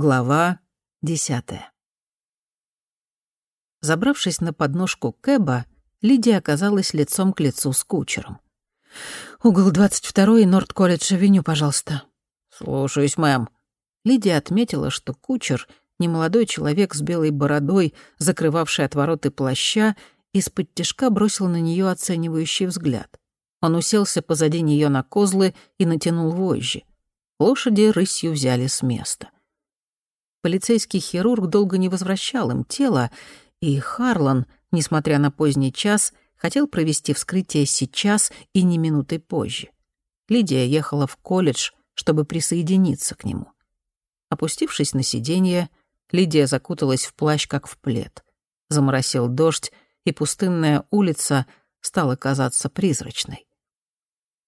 Глава десятая. Забравшись на подножку Кэба, Лидия оказалась лицом к лицу с кучером. «Угол 22 и Норд-колледж-авеню, пожалуйста». «Слушаюсь, мэм». Лидия отметила, что кучер — немолодой человек с белой бородой, закрывавший отвороты плаща, из-под тяжка бросил на нее оценивающий взгляд. Он уселся позади нее на козлы и натянул вожжи. Лошади рысью взяли с места. Полицейский хирург долго не возвращал им тело, и Харлан, несмотря на поздний час, хотел провести вскрытие сейчас и не минутой позже. Лидия ехала в колледж, чтобы присоединиться к нему. Опустившись на сиденье, Лидия закуталась в плащ, как в плед. Заморосил дождь, и пустынная улица стала казаться призрачной.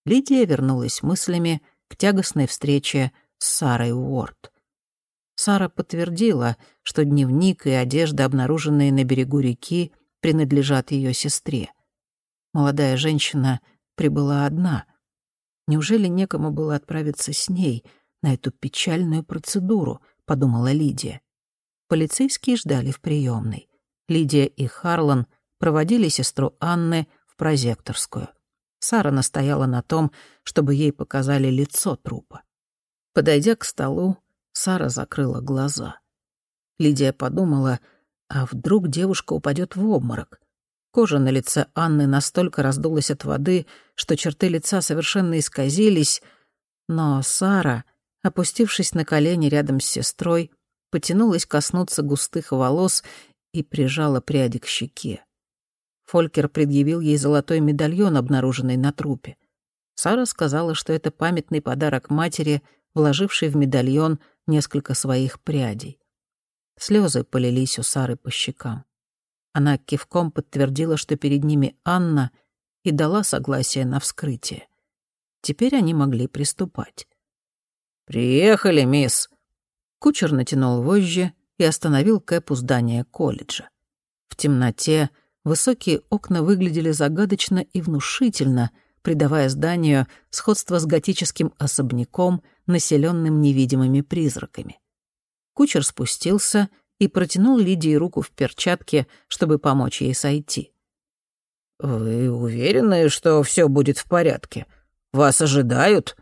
Лидия вернулась мыслями к тягостной встрече с Сарой Уорд. Сара подтвердила, что дневник и одежда, обнаруженные на берегу реки, принадлежат ее сестре. Молодая женщина прибыла одна. Неужели некому было отправиться с ней на эту печальную процедуру, подумала Лидия. Полицейские ждали в приемной. Лидия и Харлан проводили сестру Анны в прозекторскую. Сара настояла на том, чтобы ей показали лицо трупа. Подойдя к столу, Сара закрыла глаза. Лидия подумала, а вдруг девушка упадет в обморок. Кожа на лице Анны настолько раздулась от воды, что черты лица совершенно исказились, но Сара, опустившись на колени рядом с сестрой, потянулась коснуться густых волос и прижала пряди к щеке. Фолькер предъявил ей золотой медальон, обнаруженный на трупе. Сара сказала, что это памятный подарок матери, вложившей в медальон несколько своих прядей. Слезы полились у Сары по щекам. Она кивком подтвердила, что перед ними Анна, и дала согласие на вскрытие. Теперь они могли приступать. «Приехали, мисс!» Кучер натянул вожжи и остановил Кэп у здания колледжа. В темноте высокие окна выглядели загадочно и внушительно, придавая зданию сходство с готическим особняком, населенным невидимыми призраками. Кучер спустился и протянул Лидии руку в перчатке, чтобы помочь ей сойти. «Вы уверены, что все будет в порядке? Вас ожидают?»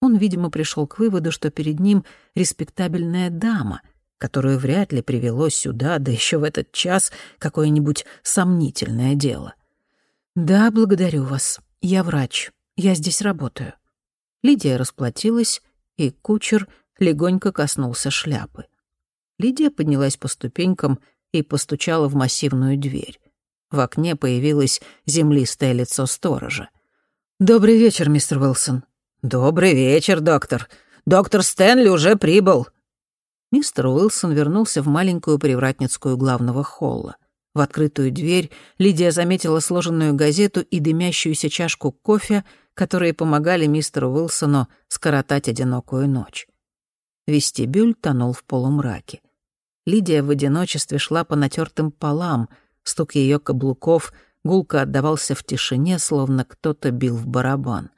Он, видимо, пришел к выводу, что перед ним респектабельная дама, которую вряд ли привело сюда, да еще в этот час, какое-нибудь сомнительное дело. «Да, благодарю вас. Я врач. Я здесь работаю». Лидия расплатилась, и кучер легонько коснулся шляпы. Лидия поднялась по ступенькам и постучала в массивную дверь. В окне появилось землистое лицо сторожа. «Добрый вечер, мистер Уилсон». «Добрый вечер, доктор. Доктор Стэнли уже прибыл». Мистер Уилсон вернулся в маленькую привратницкую главного холла. В открытую дверь Лидия заметила сложенную газету и дымящуюся чашку кофе, которые помогали мистеру Уилсону скоротать одинокую ночь. Вестибюль тонул в полумраке. Лидия в одиночестве шла по натертым полам, стук ее каблуков гулко отдавался в тишине, словно кто-то бил в барабан.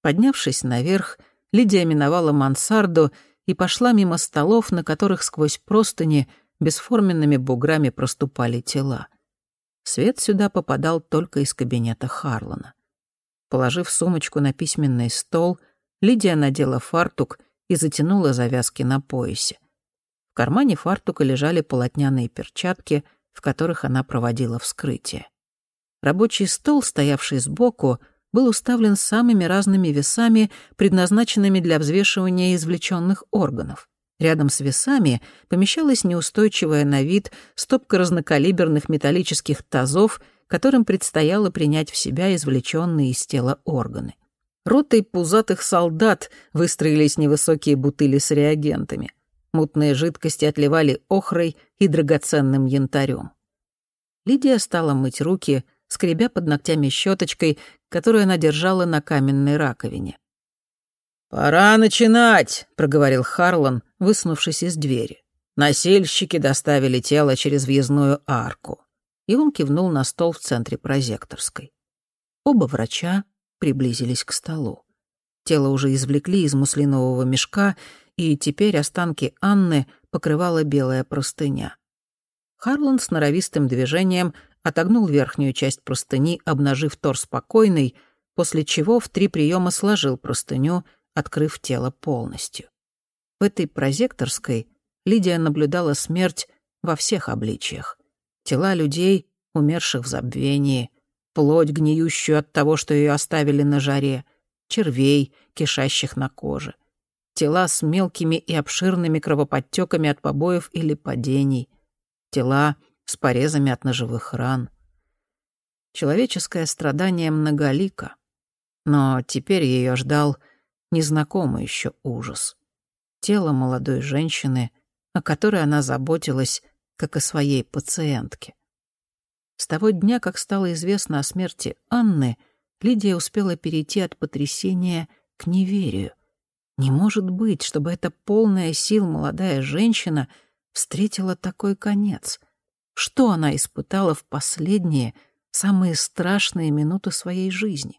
Поднявшись наверх, Лидия миновала мансарду и пошла мимо столов, на которых сквозь простыни — бесформенными буграми проступали тела. Свет сюда попадал только из кабинета Харлана. Положив сумочку на письменный стол, Лидия надела фартук и затянула завязки на поясе. В кармане фартука лежали полотняные перчатки, в которых она проводила вскрытие. Рабочий стол, стоявший сбоку, был уставлен самыми разными весами, предназначенными для взвешивания извлеченных органов. Рядом с весами помещалась неустойчивая на вид стопка разнокалиберных металлических тазов, которым предстояло принять в себя извлеченные из тела органы. Ротой пузатых солдат выстроились невысокие бутыли с реагентами. Мутные жидкости отливали охрой и драгоценным янтарем. Лидия стала мыть руки, скребя под ногтями щеточкой, которую она держала на каменной раковине. «Пора начинать», — проговорил Харлан, высунувшись из двери. Насильщики доставили тело через въездную арку. И он кивнул на стол в центре прозекторской. Оба врача приблизились к столу. Тело уже извлекли из муслинового мешка, и теперь останки Анны покрывала белая простыня. Харлан с норовистым движением отогнул верхнюю часть простыни, обнажив торс спокойный, после чего в три приема сложил простыню, открыв тело полностью. В этой прозекторской Лидия наблюдала смерть во всех обличиях. Тела людей, умерших в забвении, плоть, гниющую от того, что ее оставили на жаре, червей, кишащих на коже, тела с мелкими и обширными кровоподтеками от побоев или падений, тела с порезами от ножевых ран. Человеческое страдание многолико, но теперь ее ждал незнакомый еще ужас. Тело молодой женщины, о которой она заботилась, как о своей пациентке. С того дня, как стало известно о смерти Анны, Лидия успела перейти от потрясения к неверию. Не может быть, чтобы эта полная сил молодая женщина встретила такой конец. Что она испытала в последние, самые страшные минуты своей жизни?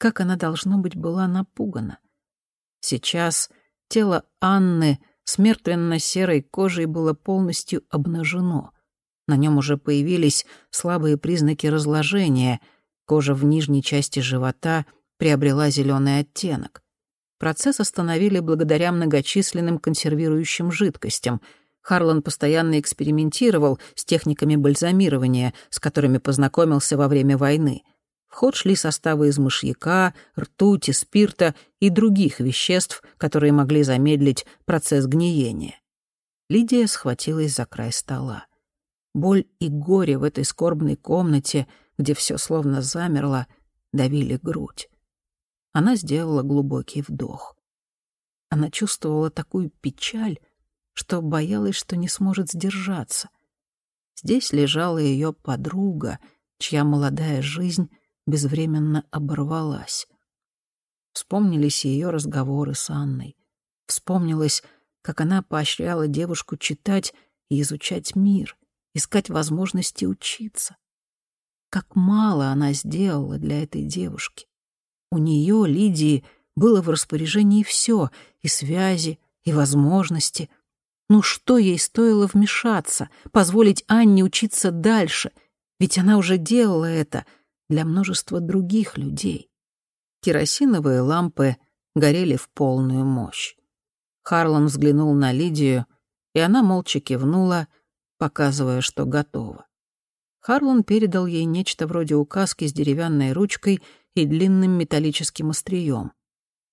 Как она, должно быть, была напугана. Сейчас тело Анны с мертвенно-серой кожей было полностью обнажено — на нем уже появились слабые признаки разложения. Кожа в нижней части живота приобрела зеленый оттенок. Процесс остановили благодаря многочисленным консервирующим жидкостям. Харлан постоянно экспериментировал с техниками бальзамирования, с которыми познакомился во время войны. В ход шли составы из мышьяка, ртути, спирта и других веществ, которые могли замедлить процесс гниения. Лидия схватилась за край стола. Боль и горе в этой скорбной комнате, где все словно замерло, давили грудь. Она сделала глубокий вдох. Она чувствовала такую печаль, что боялась, что не сможет сдержаться. Здесь лежала ее подруга, чья молодая жизнь безвременно оборвалась. Вспомнились ее разговоры с Анной. Вспомнилось, как она поощряла девушку читать и изучать мир искать возможности учиться. Как мало она сделала для этой девушки. У нее, Лидии, было в распоряжении все — и связи, и возможности. Ну что ей стоило вмешаться, позволить Анне учиться дальше? Ведь она уже делала это для множества других людей. Керосиновые лампы горели в полную мощь. Харлан взглянул на Лидию, и она молча кивнула — показывая, что готова. Харлан передал ей нечто вроде указки с деревянной ручкой и длинным металлическим острием.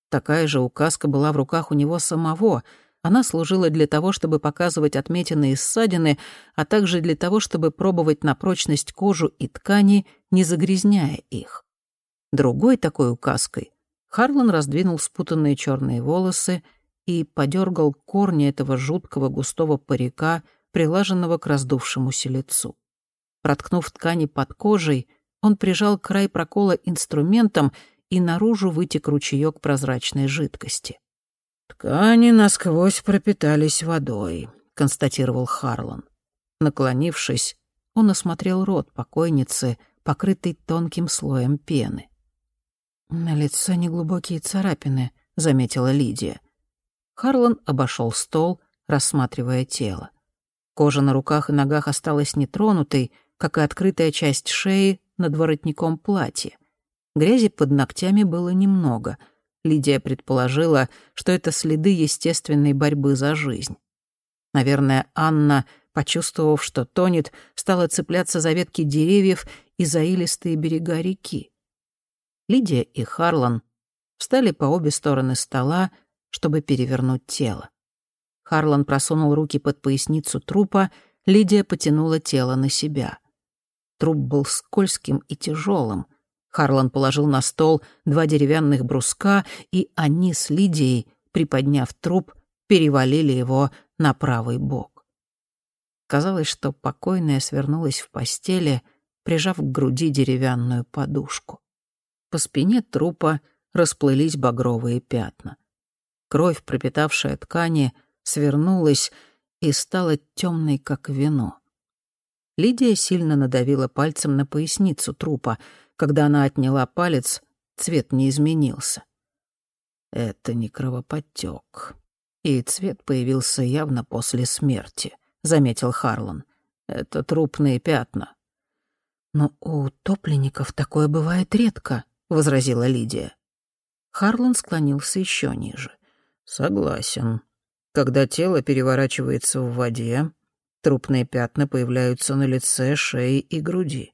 Такая же указка была в руках у него самого. Она служила для того, чтобы показывать отметины и ссадины, а также для того, чтобы пробовать на прочность кожу и ткани, не загрязняя их. Другой такой указкой Харлан раздвинул спутанные черные волосы и подергал корни этого жуткого густого парика — прилаженного к раздувшемуся лицу. Проткнув ткани под кожей, он прижал край прокола инструментом, и наружу вытек ручеёк прозрачной жидкости. «Ткани насквозь пропитались водой», — констатировал Харлан. Наклонившись, он осмотрел рот покойницы, покрытый тонким слоем пены. «На лице неглубокие царапины», — заметила Лидия. Харлан обошел стол, рассматривая тело. Кожа на руках и ногах осталась нетронутой, как и открытая часть шеи над воротником платья. Грязи под ногтями было немного. Лидия предположила, что это следы естественной борьбы за жизнь. Наверное, Анна, почувствовав, что тонет, стала цепляться за ветки деревьев и за илистые берега реки. Лидия и Харлан встали по обе стороны стола, чтобы перевернуть тело. Харлан просунул руки под поясницу трупа, Лидия потянула тело на себя. Труп был скользким и тяжелым. Харлан положил на стол два деревянных бруска, и они с Лидией, приподняв труп, перевалили его на правый бок. Казалось, что покойная свернулась в постели, прижав к груди деревянную подушку. По спине трупа расплылись багровые пятна. Кровь, пропитавшая ткани, — свернулась и стала темной, как вино. Лидия сильно надавила пальцем на поясницу трупа. Когда она отняла палец, цвет не изменился. Это не кровоподтек. «И цвет появился явно после смерти», — заметил Харлан. «Это трупные пятна». «Но у утопленников такое бывает редко», — возразила Лидия. Харлан склонился еще ниже. «Согласен. Когда тело переворачивается в воде, трупные пятна появляются на лице, шее и груди.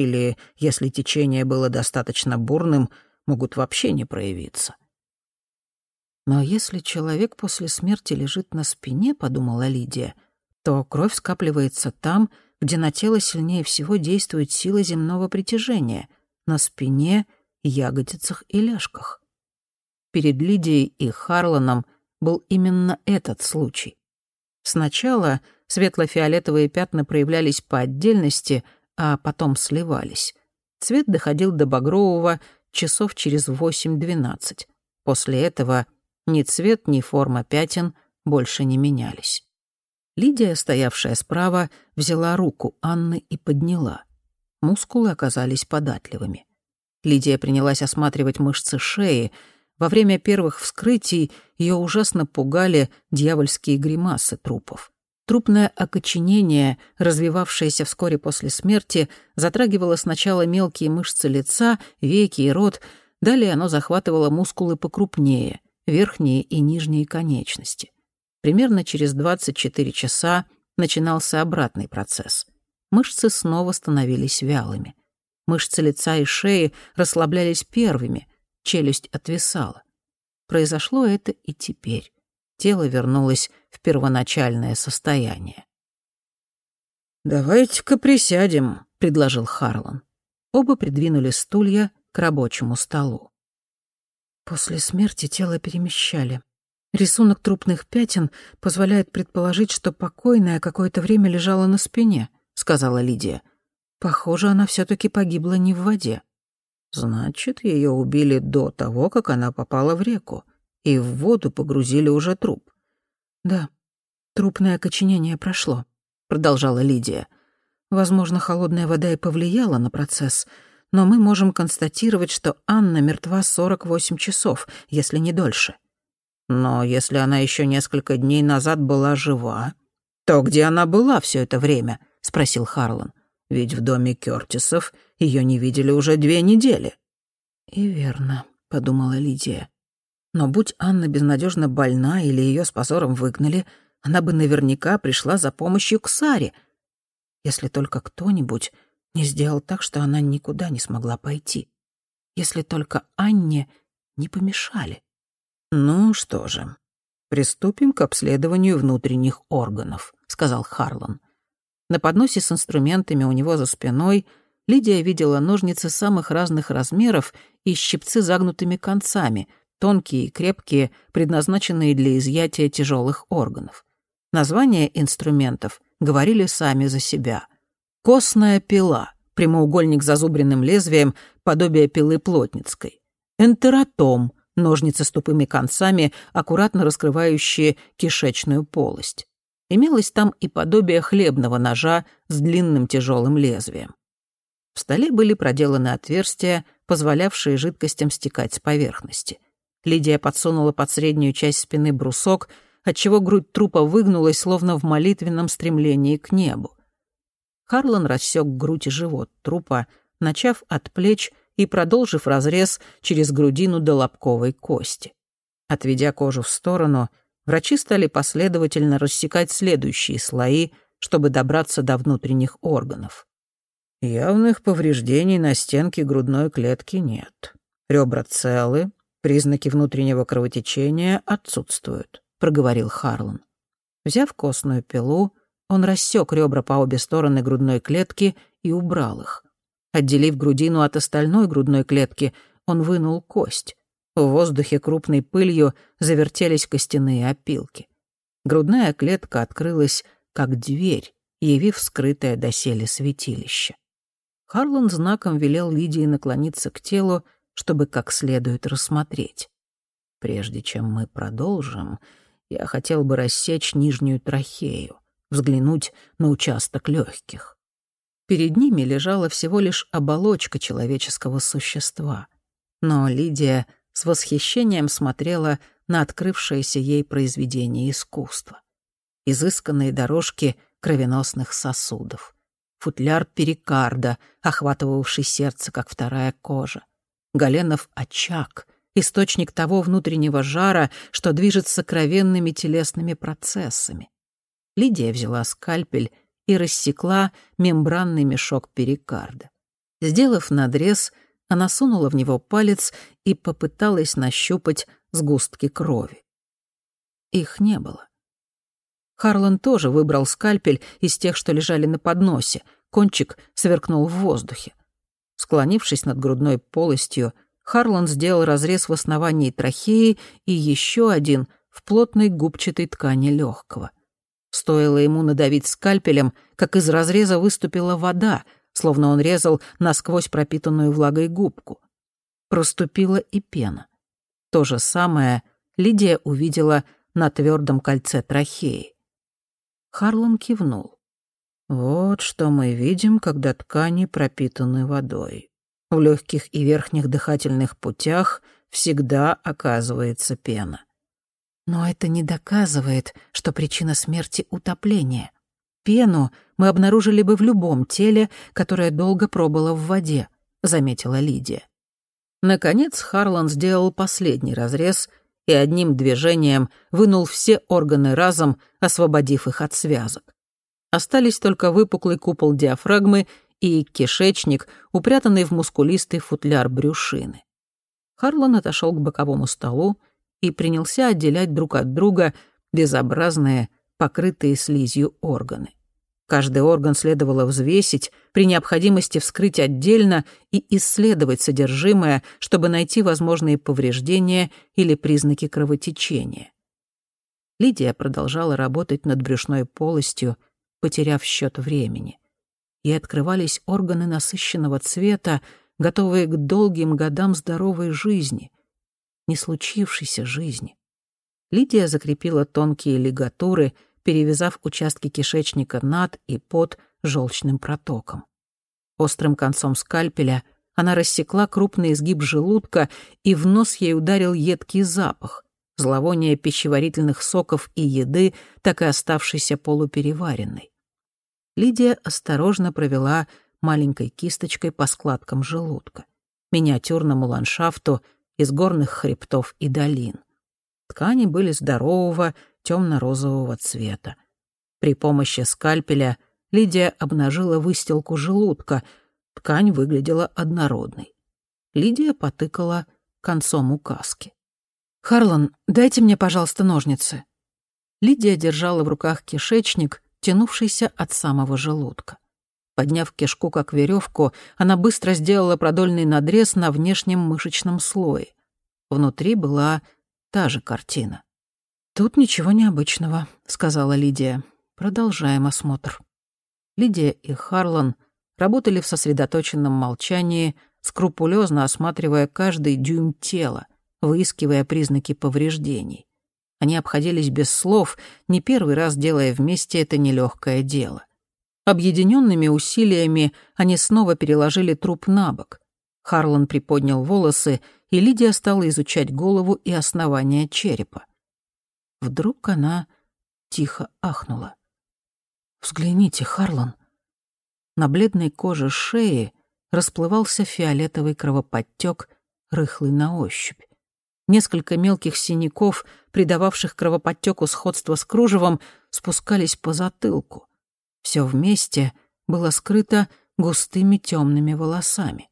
Или, если течение было достаточно бурным, могут вообще не проявиться. «Но если человек после смерти лежит на спине, — подумала Лидия, — то кровь скапливается там, где на тело сильнее всего действует сила земного притяжения — на спине, ягодицах и ляжках. Перед Лидией и Харланом был именно этот случай. Сначала светло-фиолетовые пятна проявлялись по отдельности, а потом сливались. Цвет доходил до багрового часов через 8-12. После этого ни цвет, ни форма пятен больше не менялись. Лидия, стоявшая справа, взяла руку Анны и подняла. Мускулы оказались податливыми. Лидия принялась осматривать мышцы шеи. Во время первых вскрытий ее ужасно пугали дьявольские гримасы трупов. Трупное окоченение, развивавшееся вскоре после смерти, затрагивало сначала мелкие мышцы лица, веки и рот, далее оно захватывало мускулы покрупнее, верхние и нижние конечности. Примерно через 24 часа начинался обратный процесс. Мышцы снова становились вялыми. Мышцы лица и шеи расслаблялись первыми, челюсть отвисала. Произошло это и теперь. Тело вернулось в первоначальное состояние. «Давайте-ка присядем», — предложил Харлан. Оба придвинули стулья к рабочему столу. После смерти тело перемещали. Рисунок трупных пятен позволяет предположить, что покойная какое-то время лежала на спине, сказала Лидия. Похоже, она все-таки погибла не в воде. Значит, ее убили до того, как она попала в реку, и в воду погрузили уже труп. Да, трупное окоченение прошло, продолжала Лидия. Возможно, холодная вода и повлияла на процесс, но мы можем констатировать, что Анна мертва 48 часов, если не дольше. Но если она еще несколько дней назад была жива, то где она была все это время? спросил Харлан. Ведь в доме Кёртисов ее не видели уже две недели. И верно, подумала Лидия. Но будь Анна безнадежно больна или ее с позором выгнали, она бы наверняка пришла за помощью к Саре. Если только кто-нибудь не сделал так, что она никуда не смогла пойти. Если только Анне не помешали. «Ну что же, приступим к обследованию внутренних органов», — сказал Харлан. На подносе с инструментами у него за спиной Лидия видела ножницы самых разных размеров и щипцы загнутыми концами, тонкие и крепкие, предназначенные для изъятия тяжелых органов. Названия инструментов говорили сами за себя. Костная пила, прямоугольник с зазубренным лезвием, подобие пилы плотницкой. Энтеротом, ножницы с тупыми концами, аккуратно раскрывающие кишечную полость. Имелось там и подобие хлебного ножа с длинным тяжелым лезвием. В столе были проделаны отверстия, позволявшие жидкостям стекать с поверхности. Лидия подсунула под среднюю часть спины брусок, отчего грудь трупа выгнулась, словно в молитвенном стремлении к небу. Харлан рассек грудь и живот трупа, начав от плеч и продолжив разрез через грудину до лобковой кости. Отведя кожу в сторону, врачи стали последовательно рассекать следующие слои, чтобы добраться до внутренних органов. Явных повреждений на стенке грудной клетки нет. Ребра целы, признаки внутреннего кровотечения отсутствуют, проговорил Харлан. Взяв костную пилу, он рассек ребра по обе стороны грудной клетки и убрал их. Отделив грудину от остальной грудной клетки, он вынул кость. В воздухе крупной пылью завертелись костяные опилки. Грудная клетка открылась, как дверь, явив скрытое доселе святилище. Харлан знаком велел Лидии наклониться к телу, чтобы как следует рассмотреть. «Прежде чем мы продолжим, я хотел бы рассечь нижнюю трахею, взглянуть на участок легких. Перед ними лежала всего лишь оболочка человеческого существа. Но Лидия с восхищением смотрела на открывшееся ей произведение искусства. Изысканные дорожки кровеносных сосудов. Футляр перикарда, охватывавший сердце, как вторая кожа. Галенов очаг, источник того внутреннего жара, что движет сокровенными телесными процессами. Лидия взяла скальпель и рассекла мембранный мешок перикарда. Сделав надрез, она сунула в него палец и попыталась нащупать сгустки крови. Их не было. Харлан тоже выбрал скальпель из тех, что лежали на подносе. Кончик сверкнул в воздухе. Склонившись над грудной полостью, Харлан сделал разрез в основании трахеи и еще один в плотной губчатой ткани легкого. Стоило ему надавить скальпелем, как из разреза выступила вода, словно он резал насквозь пропитанную влагой губку. Проступила и пена. То же самое Лидия увидела на твердом кольце трахеи. Харлан кивнул. «Вот что мы видим, когда ткани пропитаны водой. В легких и верхних дыхательных путях всегда оказывается пена. Но это не доказывает, что причина смерти — утопление. Пену мы обнаружили бы в любом теле, которое долго пробыло в воде, — заметила Лидия. Наконец Харлан сделал последний разрез и одним движением вынул все органы разом, освободив их от связок. Остались только выпуклый купол диафрагмы и кишечник, упрятанный в мускулистый футляр брюшины. Харлан отошел к боковому столу, и принялся отделять друг от друга безобразные, покрытые слизью органы. Каждый орган следовало взвесить, при необходимости вскрыть отдельно и исследовать содержимое, чтобы найти возможные повреждения или признаки кровотечения. Лидия продолжала работать над брюшной полостью, потеряв счет времени. И открывались органы насыщенного цвета, готовые к долгим годам здоровой жизни — не случившейся жизни. Лидия закрепила тонкие лигатуры, перевязав участки кишечника над и под желчным протоком. Острым концом скальпеля она рассекла крупный изгиб желудка, и в нос ей ударил едкий запах, зловоние пищеварительных соков и еды, так и оставшейся полупереваренной. Лидия осторожно провела маленькой кисточкой по складкам желудка, миниатюрному ландшафту — из горных хребтов и долин. Ткани были здорового, темно-розового цвета. При помощи скальпеля Лидия обнажила выстилку желудка. Ткань выглядела однородной. Лидия потыкала концом указки. «Харлан, дайте мне, пожалуйста, ножницы». Лидия держала в руках кишечник, тянувшийся от самого желудка. Подняв кишку как веревку, она быстро сделала продольный надрез на внешнем мышечном слое. Внутри была та же картина. «Тут ничего необычного», — сказала Лидия. «Продолжаем осмотр». Лидия и Харлан работали в сосредоточенном молчании, скрупулезно осматривая каждый дюйм тела, выискивая признаки повреждений. Они обходились без слов, не первый раз делая вместе это нелегкое дело. Объединенными усилиями они снова переложили труп на бок. Харлан приподнял волосы, и Лидия стала изучать голову и основание черепа. Вдруг она тихо ахнула. «Взгляните, Харлан». На бледной коже шеи расплывался фиолетовый кровоподтек, рыхлый на ощупь. Несколько мелких синяков, придававших кровоподтеку сходство с кружевом, спускались по затылку. Все вместе было скрыто густыми темными волосами.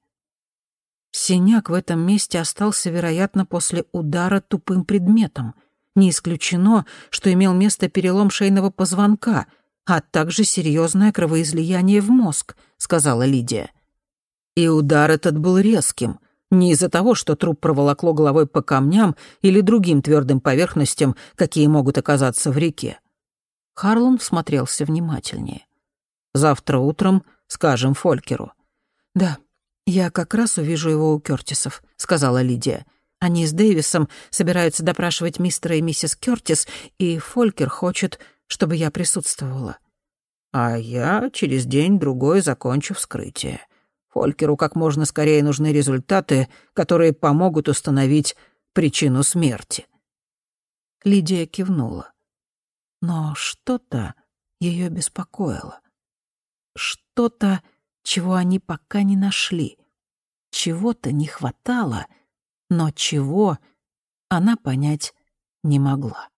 Синяк в этом месте остался, вероятно, после удара тупым предметом. Не исключено, что имел место перелом шейного позвонка, а также серьезное кровоизлияние в мозг, сказала Лидия. И удар этот был резким, не из-за того, что труп проволокло головой по камням или другим твердым поверхностям, какие могут оказаться в реке. Харлон всмотрелся внимательнее. «Завтра утром скажем Фолькеру». «Да, я как раз увижу его у Кёртисов», — сказала Лидия. «Они с Дэвисом собираются допрашивать мистера и миссис Кёртис, и Фолькер хочет, чтобы я присутствовала». «А я через день-другой закончу вскрытие. Фолькеру как можно скорее нужны результаты, которые помогут установить причину смерти». Лидия кивнула. Но что-то ее беспокоило. Что-то, чего они пока не нашли. Чего-то не хватало, но чего она понять не могла.